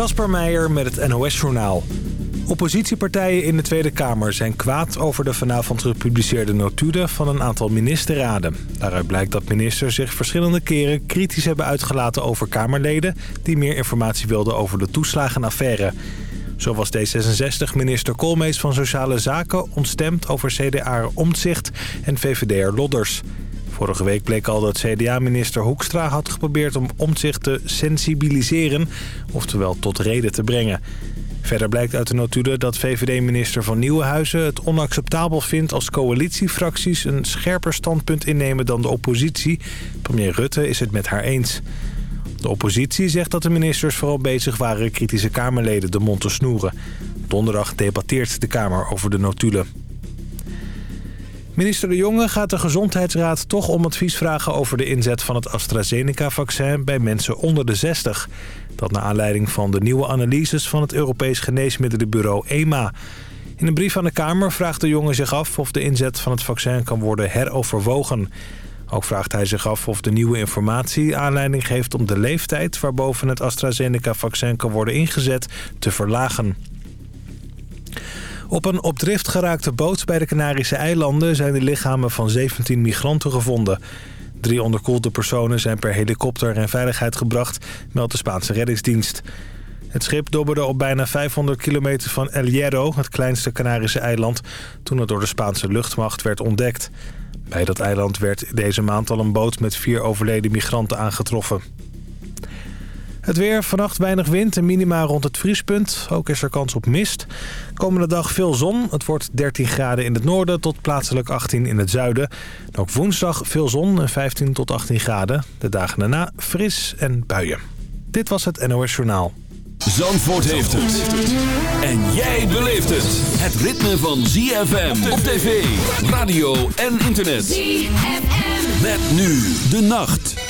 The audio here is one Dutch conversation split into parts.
Kasper Meijer met het NOS-journaal. Oppositiepartijen in de Tweede Kamer zijn kwaad over de vanavond gepubliceerde notulen van een aantal ministerraden. Daaruit blijkt dat ministers zich verschillende keren kritisch hebben uitgelaten over Kamerleden... die meer informatie wilden over de toeslagenaffaire. Zo was D66-minister Koolmees van Sociale Zaken ontstemd over CDA Omtzigt en VVD'er Lodders. Vorige week bleek al dat CDA-minister Hoekstra had geprobeerd om Omtzigt te sensibiliseren, oftewel tot reden te brengen. Verder blijkt uit de notulen dat VVD-minister van Nieuwenhuizen het onacceptabel vindt als coalitiefracties een scherper standpunt innemen dan de oppositie. Premier Rutte is het met haar eens. De oppositie zegt dat de ministers vooral bezig waren kritische Kamerleden de mond te snoeren. Donderdag debatteert de Kamer over de notulen. Minister De Jonge gaat de Gezondheidsraad toch om advies vragen over de inzet van het AstraZeneca-vaccin bij mensen onder de 60. Dat naar aanleiding van de nieuwe analyses van het Europees Geneesmiddelenbureau EMA. In een brief aan de Kamer vraagt De Jonge zich af of de inzet van het vaccin kan worden heroverwogen. Ook vraagt hij zich af of de nieuwe informatie aanleiding geeft om de leeftijd waarboven het AstraZeneca-vaccin kan worden ingezet te verlagen. Op een op drift geraakte boot bij de Canarische eilanden zijn de lichamen van 17 migranten gevonden. Drie onderkoelde personen zijn per helikopter in veiligheid gebracht, meldt de Spaanse reddingsdienst. Het schip dobberde op bijna 500 kilometer van El Hierro, het kleinste Canarische eiland, toen het door de Spaanse luchtmacht werd ontdekt. Bij dat eiland werd deze maand al een boot met vier overleden migranten aangetroffen. Het weer, vannacht weinig wind en minima rond het vriespunt. Ook is er kans op mist. Komende dag veel zon. Het wordt 13 graden in het noorden tot plaatselijk 18 in het zuiden. ook woensdag veel zon en 15 tot 18 graden. De dagen daarna fris en buien. Dit was het NOS Journaal. Zandvoort heeft het. En jij beleeft het. Het ritme van ZFM op tv, radio en internet. ZFM. Met nu de nacht.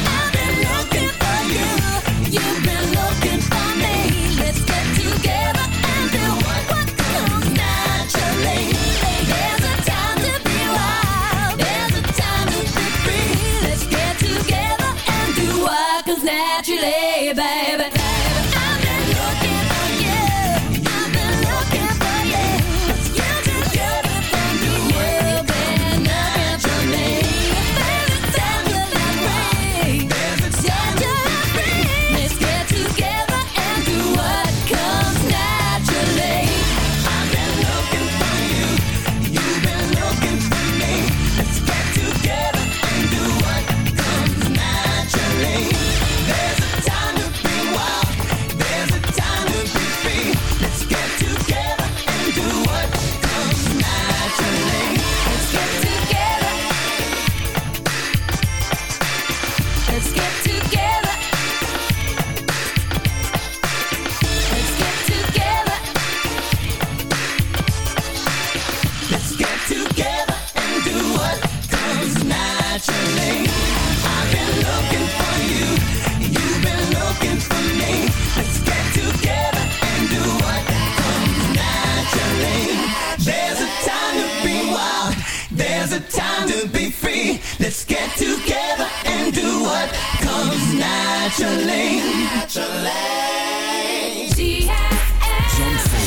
Naturally. Naturally.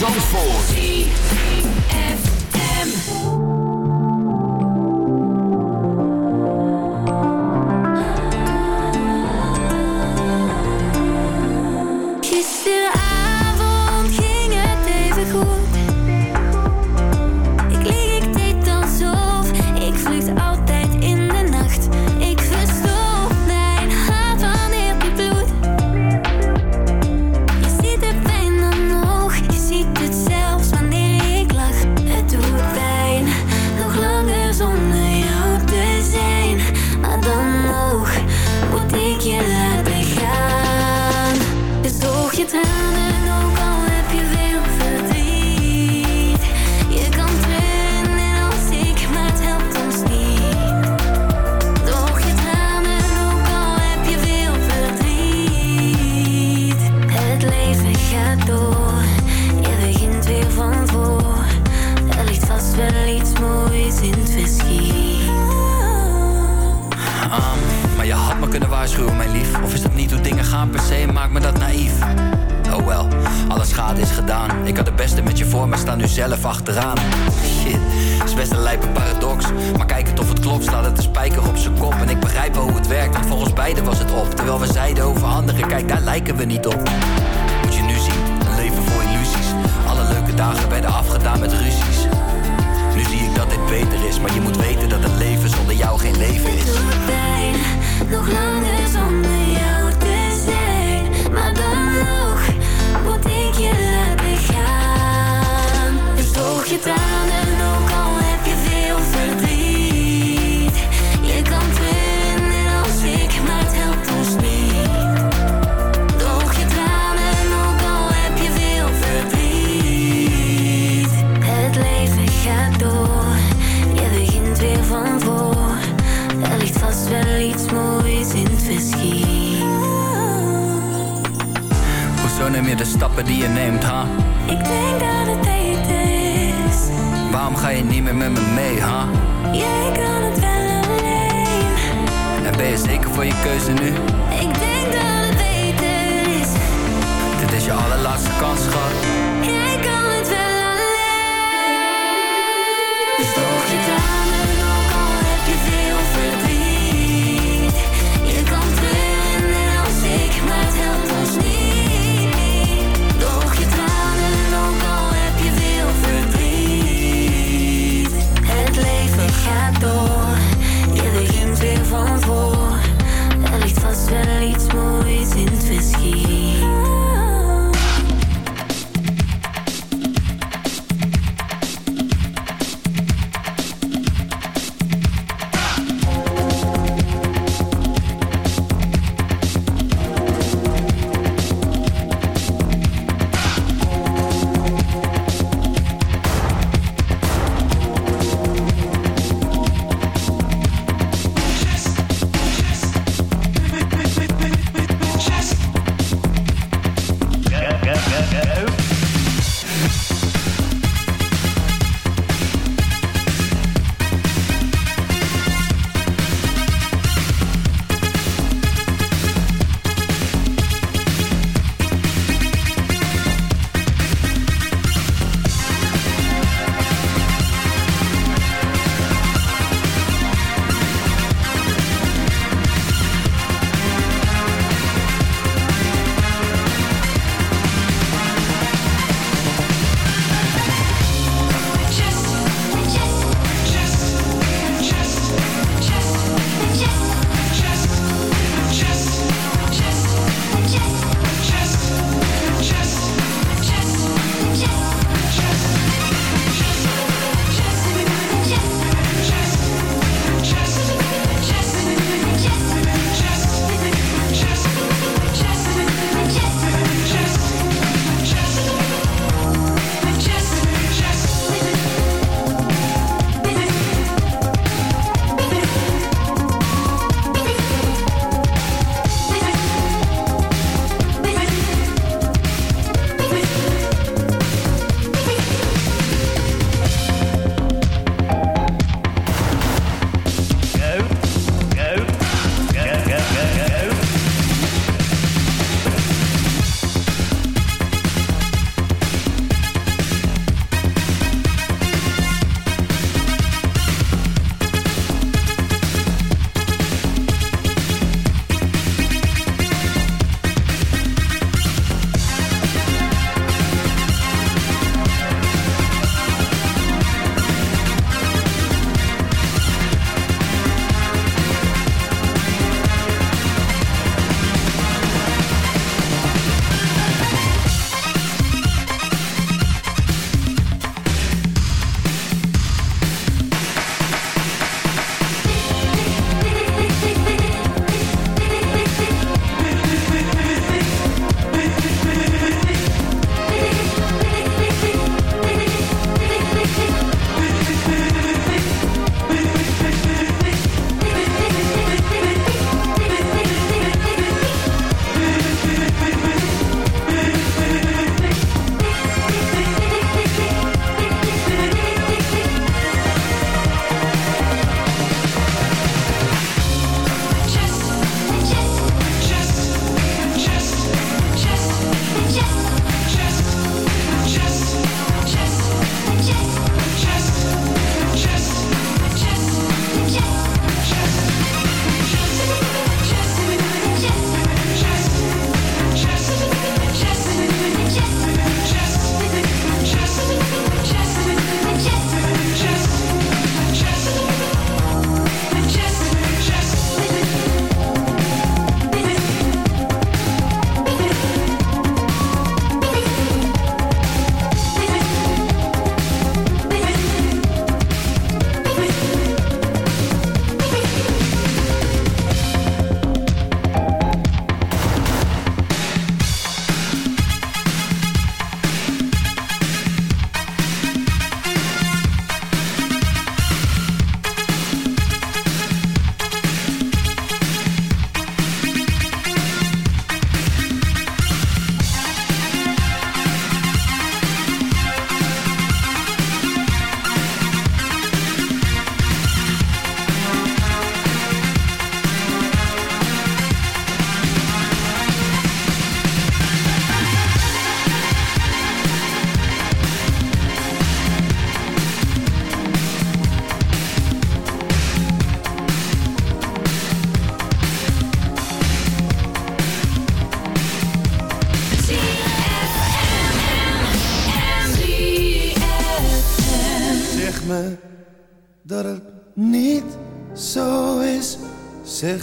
Zandvoort. Per se maakt me dat naïef? Oh wel, alle schade is gedaan. Ik had het beste met je voor, maar sta nu zelf achteraan. Shit, is best een lijpe paradox. Maar kijk het of het klopt, staat het een spijker op zijn kop. En ik begrijp wel hoe het werkt, want voor ons beiden was het op. Terwijl we zeiden over anderen, kijk daar lijken we niet op. Moet je nu zien, een leven vol illusies. Alle leuke dagen werden afgedaan met ruzies. Nu zie ik dat dit beter is, maar je moet weten dat het leven zonder jou geen leven is. Nog langer zonder jou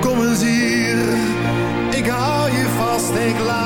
Kom eens hier, ik hou je vast, ik laat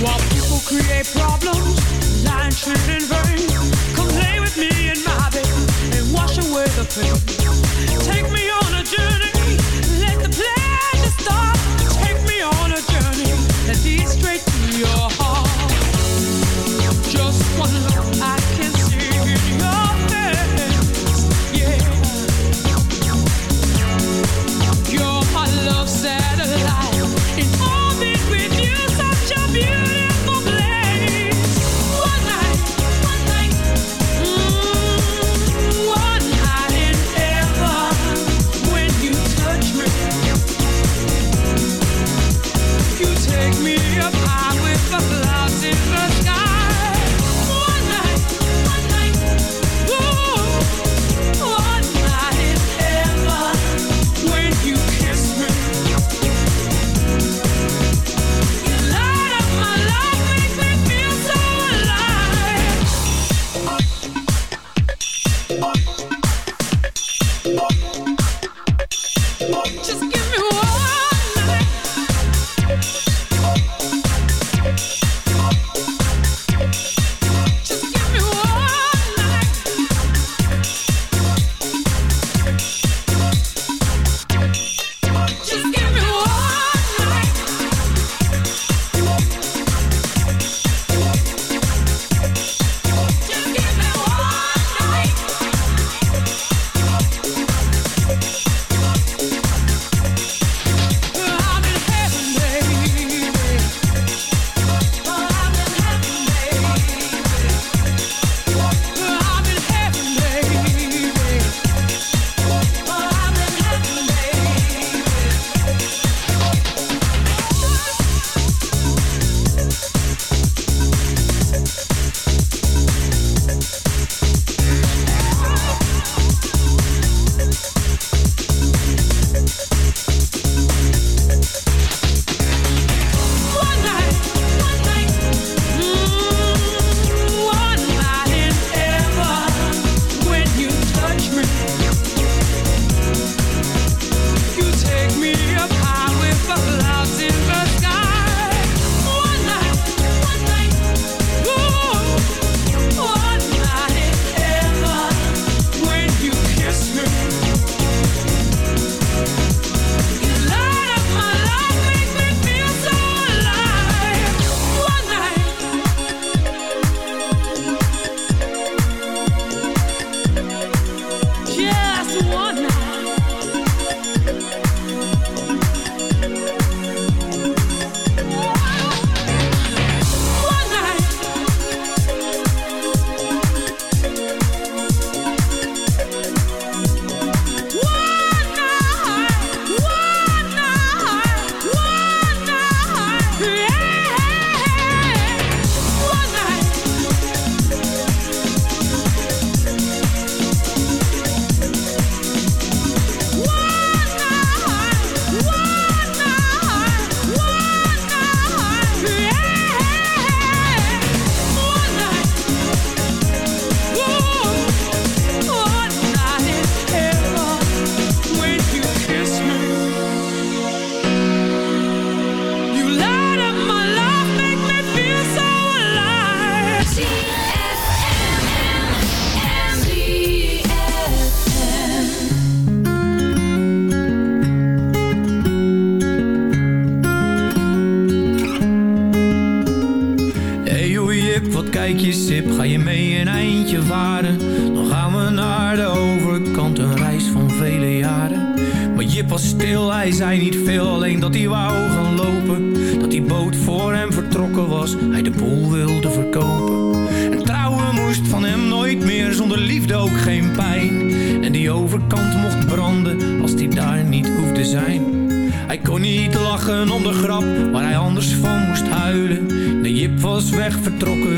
While people create problems, lying vain. Come with me in my bed and wash away the pain. Take me vertrokken,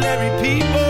ordinary people.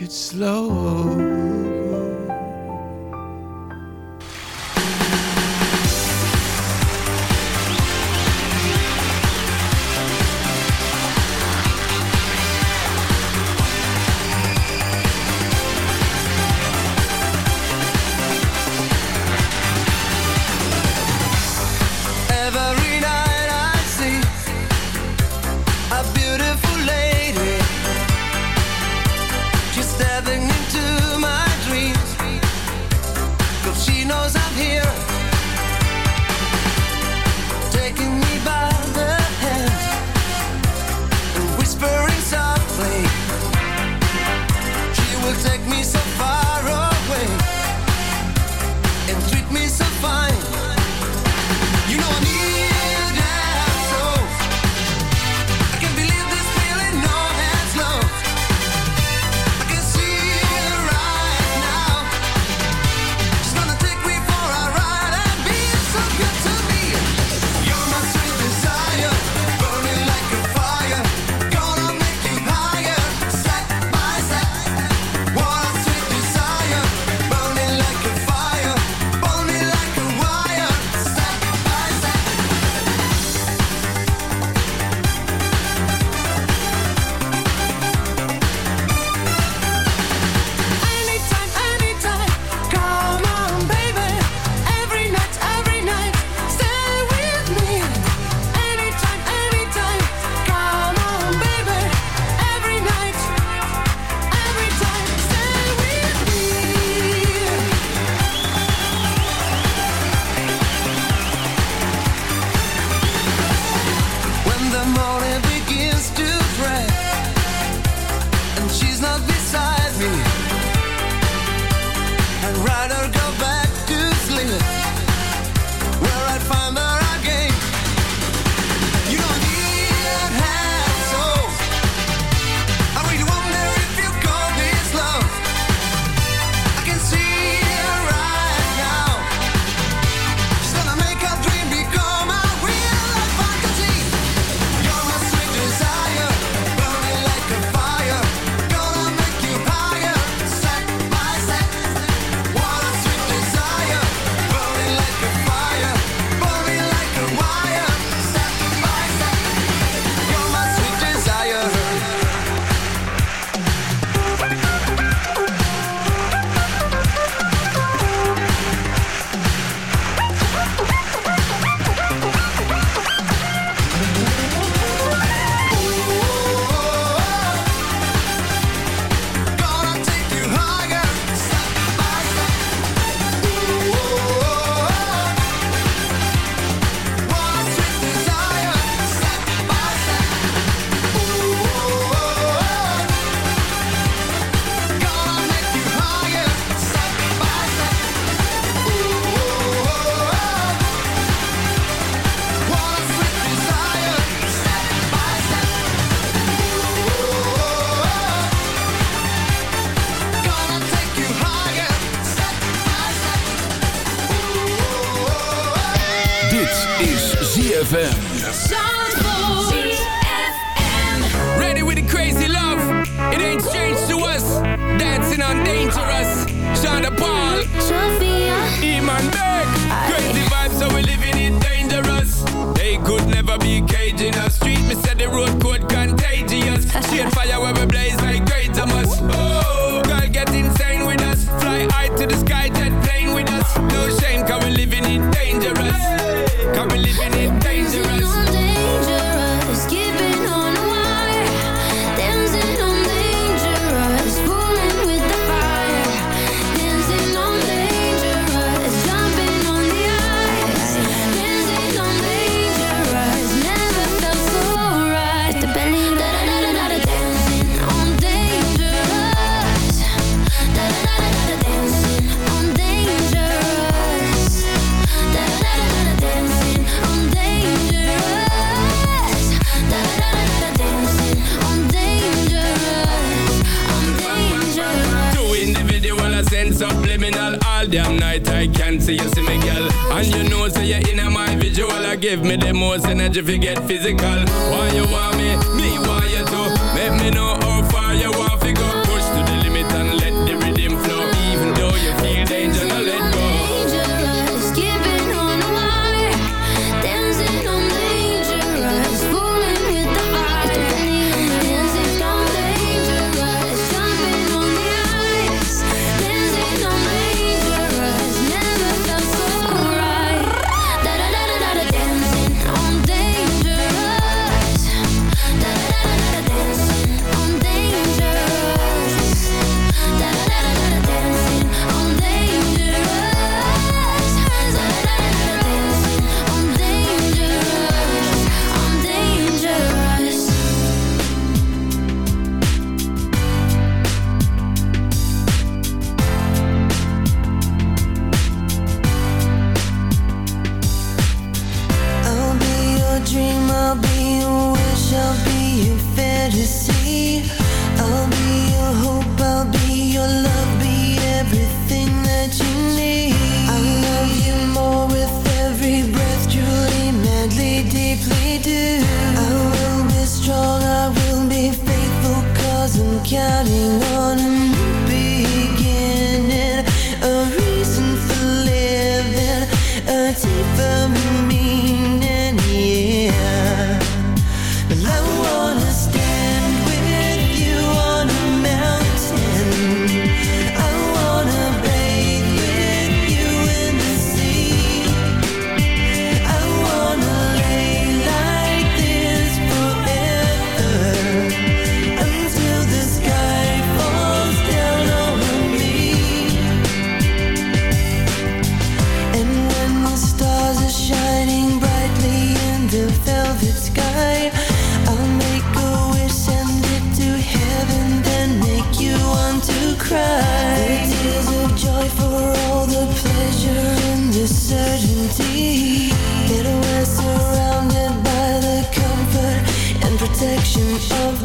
it's slow. The tears of joy for all the pleasure and the certainty. That we're surrounded by the comfort and protection of